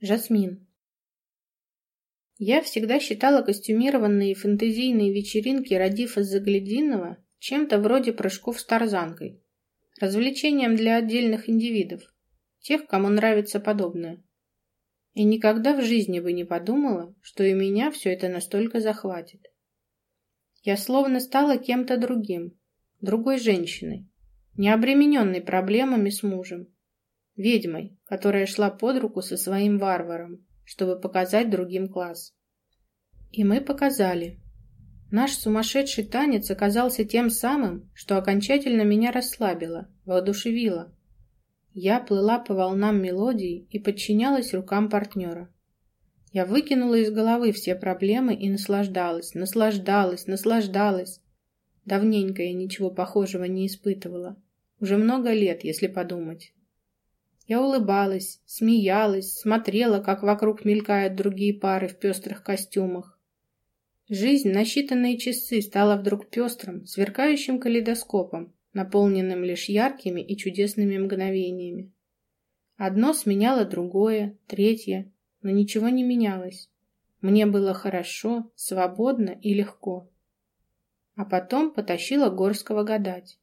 Жасмин. Я всегда считала костюмированные фэнтезийные вечеринки Радифа Заглядинова чем-то вроде прыжков с тарзанкой, развлечением для отдельных индивидов, тех, кому нравится подобное. И никогда в жизни бы не подумала, что и меня все это настолько захватит. Я словно стала кем-то другим, другой женщиной, не обремененной проблемами с мужем, ведьмой, которая шла под руку со своим варваром, чтобы показать другим класс. И мы показали. Наш сумасшедший танец оказался тем самым, что окончательно меня расслабило, воодушевило. Я плыла по волнам мелодии и подчинялась рукам партнера. Я выкинула из головы все проблемы и наслаждалась, наслаждалась, наслаждалась. Давненько я ничего похожего не испытывала. Уже много лет, если подумать. Я улыбалась, смеялась, смотрела, как вокруг мелькают другие пары в пестрых костюмах. Жизнь на считанные часы стала вдруг пестрым, сверкающим калейдоскопом, наполненным лишь яркими и чудесными мгновениями. Одно сменяло другое, третье, но ничего не менялось. Мне было хорошо, свободно и легко. А потом потащила Горского гадать.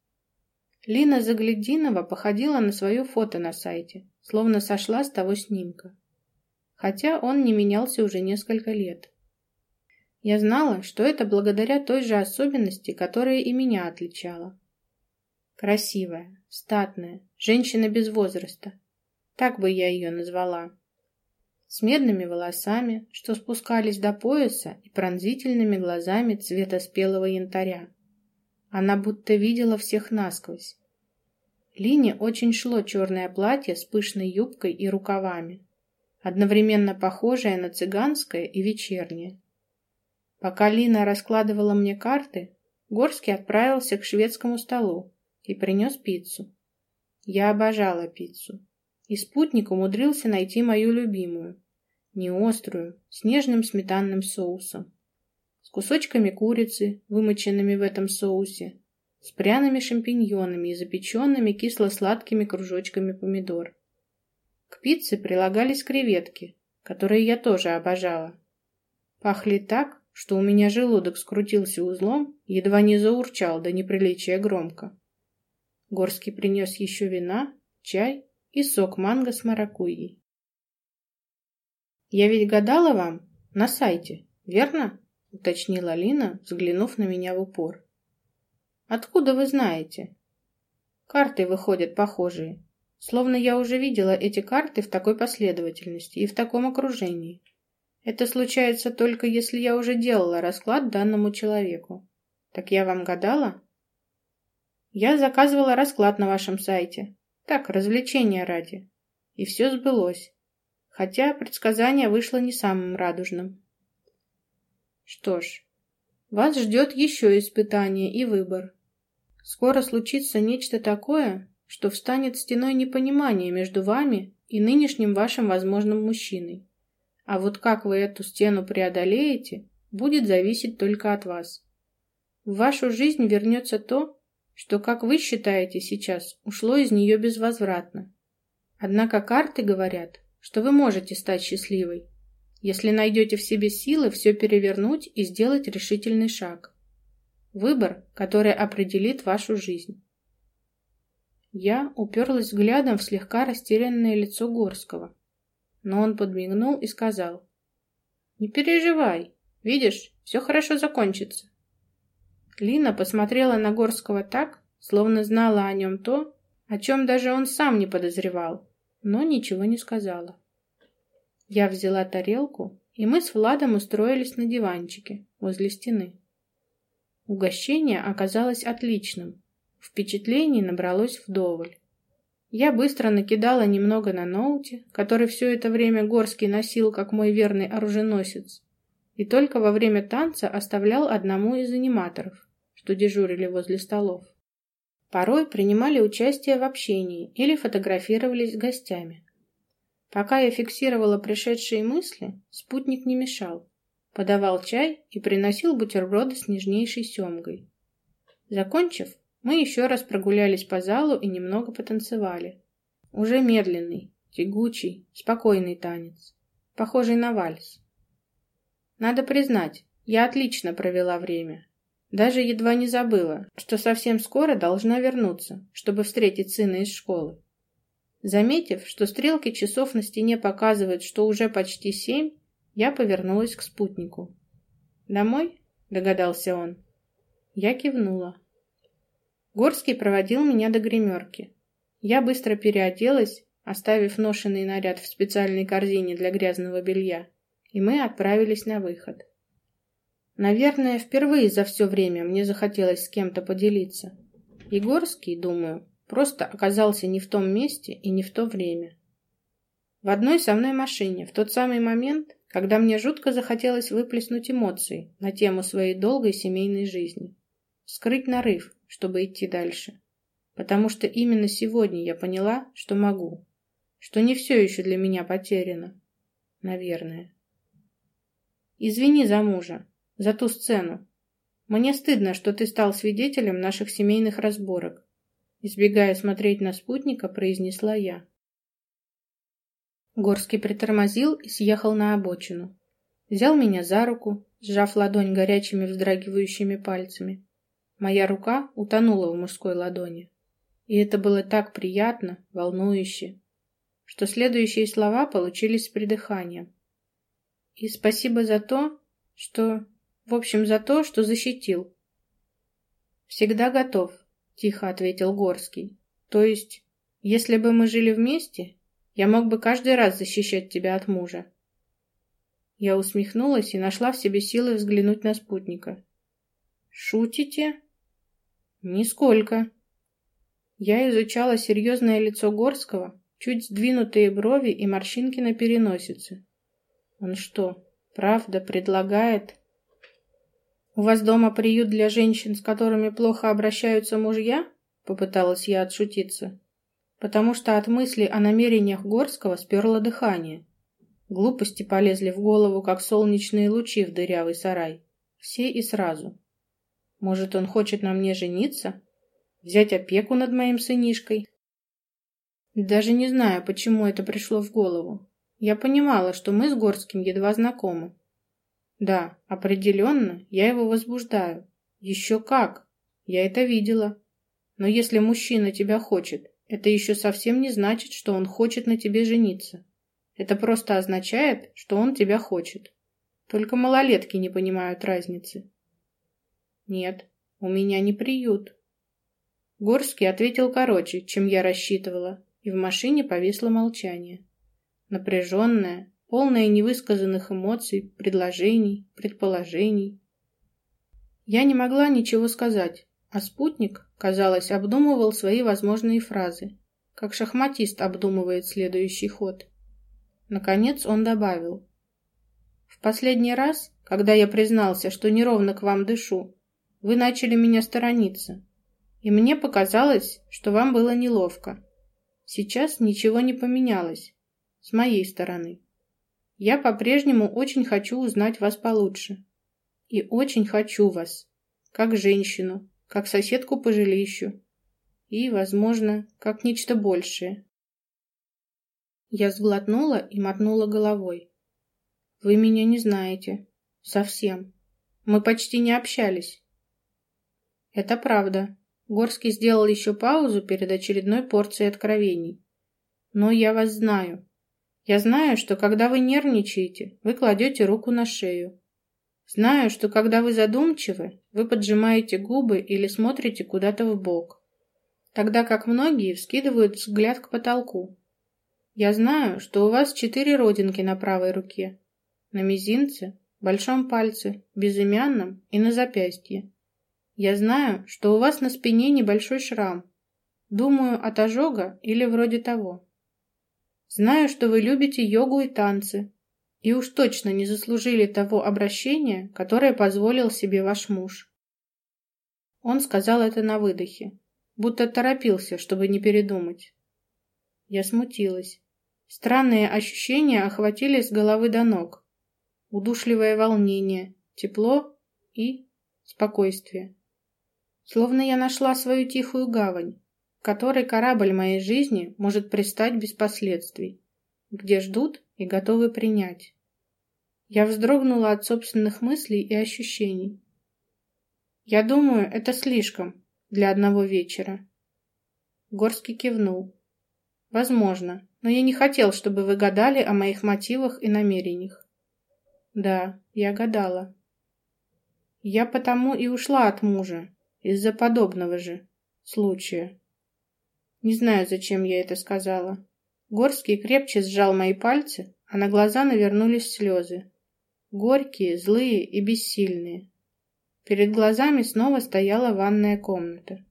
Лина Заглядинова походила на свое фото на сайте, словно сошла с того снимка. Хотя он не менялся уже несколько лет. Я знала, что это благодаря той же особенности, которая и меня отличала. Красивая, статная, женщина без возраста. Так бы я ее назвала. С медными волосами, что спускались до пояса, и пронзительными глазами цвета спелого янтаря. Она будто видела всех насквозь. Лине очень шло черное платье с пышной юбкой и рукавами, одновременно похожее на цыганское и вечернее. Пока Лина раскладывала мне карты, Горский отправился к шведскому столу и принес пиццу. Я обожала пиццу. И спутник умудрился найти мою любимую, не острую, с нежным сметанным соусом кусочками курицы, вымоченными в этом соусе, с пряными шампиньонами и запеченными кисло-сладкими кружочками помидор. К пицце прилагались креветки, которые я тоже обожала. Пахли так, что у меня желудок скрутился узлом едва не заурчал до неприличия громко. Горский принес еще вина, чай и сок манго с маракуйей. «Я ведь гадала вам на сайте, верно?» Уточнила Лина, взглянув на меня в упор. Откуда вы знаете? Карты выходят похожие. Словно я уже видела эти карты в такой последовательности и в таком окружении. Это случается только если я уже делала расклад данному человеку. Так я вам гадала? Я заказывала расклад на вашем сайте. Так, развлечения ради. И все сбылось. Хотя предсказание вышло не самым радужным. Что ж, вас ждет еще испытание и выбор. Скоро случится нечто такое, что встанет стеной непонимания между вами и нынешним вашим возможным мужчиной. А вот как вы эту стену преодолеете, будет зависеть только от вас. В вашу жизнь вернется то, что, как вы считаете сейчас, ушло из нее безвозвратно. Однако карты говорят, что вы можете стать счастливой, если найдете в себе силы все перевернуть и сделать решительный шаг. Выбор, который определит вашу жизнь. Я уперлась взглядом в слегка растерянное лицо Горского, но он подмигнул и сказал, «Не переживай, видишь, все хорошо закончится». Лина посмотрела на Горского так, словно знала о нем то, о чем даже он сам не подозревал, но ничего не сказала. Я взяла тарелку, и мы с Владом устроились на диванчике возле стены. Угощение оказалось отличным. Впечатлений набралось вдоволь. Я быстро накидала немного на ноуте, который все это время Горский носил как мой верный оруженосец, и только во время танца оставлял одному из аниматоров, что дежурили возле столов. Порой принимали участие в общении или фотографировались с гостями. Пока я фиксировала пришедшие мысли, спутник не мешал. Подавал чай и приносил бутерброды с нежнейшей семгой. Закончив, мы еще раз прогулялись по залу и немного потанцевали. Уже медленный, тягучий, спокойный танец. похожий на вальс. Надо признать, я отлично провела время. Даже едва не забыла, что совсем скоро должна вернуться, чтобы встретить сына из школы. Заметив, что стрелки часов на стене показывают, что уже почти семь, я повернулась к спутнику. «Домой?» — догадался он. Я кивнула. Горский проводил меня до гримерки. Я быстро переоделась, оставив ношенный наряд в специальной корзине для грязного белья, и мы отправились на выход. Наверное, впервые за все время мне захотелось с кем-то поделиться. Егорский, думаю, просто оказался не в том месте и не в то время. В одной со мной машине, в тот самый момент, когда мне жутко захотелось выплеснуть эмоции на тему своей долгой семейной жизни. Скрыть нарыв, чтобы идти дальше. Потому что именно сегодня я поняла, что могу. Что не все еще для меня потеряно. Наверное. Извини за мужа, за ту сцену. Мне стыдно, что ты стал свидетелем наших семейных разборок. Избегая смотреть на спутника, произнесла я. Горский притормозил и съехал на обочину. Взял меня за руку, сжав ладонь горячими вздрагивающими пальцами. Моя рука утонула в мужской ладони. И это было так приятно, волнующе, что следующие слова получились с придыханием. И спасибо за то, что в общем, за то, что защитил. Всегда готов, тихо ответил Горский. То есть, если бы мы жили вместе, я мог бы каждый раз защищать тебя от мужа. Я усмехнулась и нашла в себе силы взглянуть на спутника. Шутите? Нисколько. Я изучала серьезное лицо Горского, чуть сдвинутые брови и морщинки на переносице. Он что, правда предлагает «У вас дома приют для женщин, с которыми плохо обращаются мужья?» Попыталась я отшутиться. Потому что от мысли о намерениях Горского сперло дыхание. Глупости полезли в голову, как солнечные лучи в дырявый сарай. Все и сразу. Может, он хочет на мне жениться? Взять опеку над моим сынишкой? Даже не знаю, почему это пришло в голову. Я понимала, что мы с Горским едва знакомы. Да, определенно, я его возбуждаю. Еще как. Я это видела. Но если мужчина тебя хочет, это еще совсем не значит, что он хочет на тебе жениться. Это просто означает, что он тебя хочет. Только малолетки не понимают разницы. Нет, у меня не приют. Горский ответил короче, чем я рассчитывала, и в машине повисло молчание. Напряженное, полное невысказанных эмоций, предложений, предположений. Я не могла ничего сказать, а спутник, казалось, обдумывал свои возможные фразы, как шахматист обдумывает следующий ход. Наконец он добавил. «В последний раз, когда я признался, что неровно к вам дышу, вы начали меня сторониться, и мне показалось, что вам было неловко. Сейчас ничего не поменялось, с моей стороны. Я по-прежнему очень хочу узнать вас получше. И очень хочу вас. Как женщину, как соседку по жилищу. И, возможно, как нечто большее. Я сглотнула и мотнула головой. Вы меня не знаете. Совсем. Мы почти не общались. Это правда. Горский сделал еще паузу перед очередной порцией откровений. Но я вас знаю. Я знаю, что когда вы нервничаете, вы кладете руку на шею. Знаю, что когда вы задумчивы, вы поджимаете губы или смотрите куда-то в бок, тогда как многие вскидывают взгляд к потолку. Я знаю, что у вас четыре родинки на правой руке, на мизинце, большом пальце, безымянном и на запястье. Я знаю, что у вас на спине небольшой шрам. Думаю, от ожога или вроде того. Знаю, что вы любите йогу и танцы, и уж точно не заслужили того обращения, которое позволил себе ваш муж. Он сказал это на выдохе, будто торопился, чтобы не передумать. Я смутилась. Странные ощущения охватили с головы до ног. Удушливое волнение, тепло и спокойствие. Словно я нашла свою тихую гавань, которой корабль моей жизни может пристать без последствий, где ждут и готовы принять. Я вздрогнула от собственных мыслей и ощущений. Я думаю, это слишком для одного вечера. Горский кивнул. Возможно, но я не хотел, чтобы вы гадали о моих мотивах и намерениях. Да, я гадала. Я потому и ушла от мужа, из-за подобного же случая. Не знаю, зачем я это сказала. Горский крепче сжал мои пальцы, а на глаза навернулись слезы. Горькие, злые и бессильные. Перед глазами снова стояла ванная комната.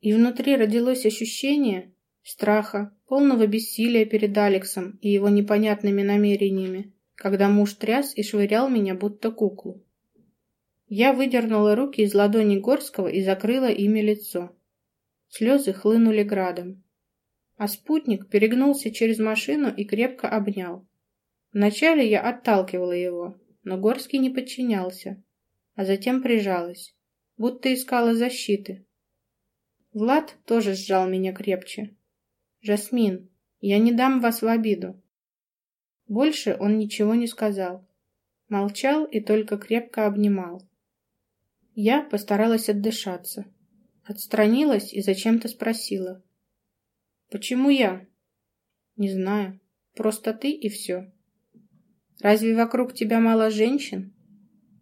И внутри родилось ощущение страха, полного бессилия перед Алексом и его непонятными намерениями, когда муж тряс и швырял меня будто куклу. Я выдернула руки из ладони Горского и закрыла ими лицо. Слезы хлынули градом. А спутник перегнулся через машину и крепко обнял. Вначале я отталкивала его, но Горский не подчинялся, а затем прижалась, будто искала защиты. Влад тоже сжал меня крепче. «Жасмин, я не дам вас в обиду». Больше он ничего не сказал. Молчал и только крепко обнимал. Я постаралась отдышаться. Отстранилась и зачем-то спросила. «Почему я?» «Не знаю. Просто ты и все». «Разве вокруг тебя мало женщин?»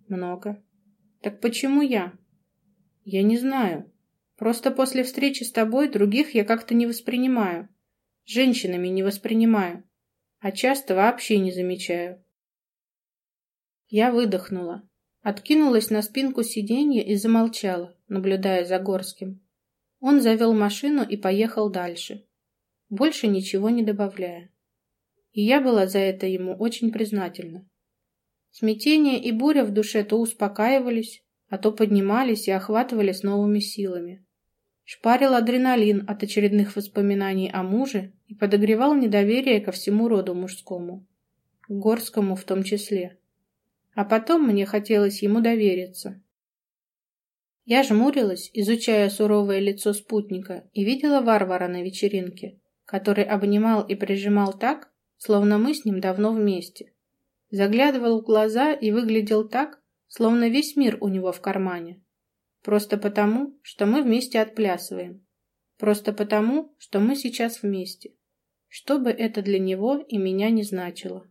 «Много». «Так почему я?» «Я не знаю. Просто после встречи с тобой других я как-то не воспринимаю. Женщинами не воспринимаю. А часто вообще не замечаю». Я выдохнула. Откинулась на спинку сиденья и замолчала, наблюдая за Горским. Он завел машину и поехал дальше, больше ничего не добавляя. И я была за это ему очень признательна. Смятение и буря в душе то успокаивались, а то поднимались и охватывали с новыми силами. Шпарил адреналин от очередных воспоминаний о муже и подогревал недоверие ко всему роду мужскому, Горскому в том числе. А потом мне хотелось ему довериться. Я жмурилась, изучая суровое лицо спутника, и видела варвара на вечеринке, который обнимал и прижимал так, словно мы с ним давно вместе. Заглядывал в глаза и выглядел так, словно весь мир у него в кармане. Просто потому, что мы вместе отплясываем. Просто потому, что мы сейчас вместе. Что бы это для него и меня не значило.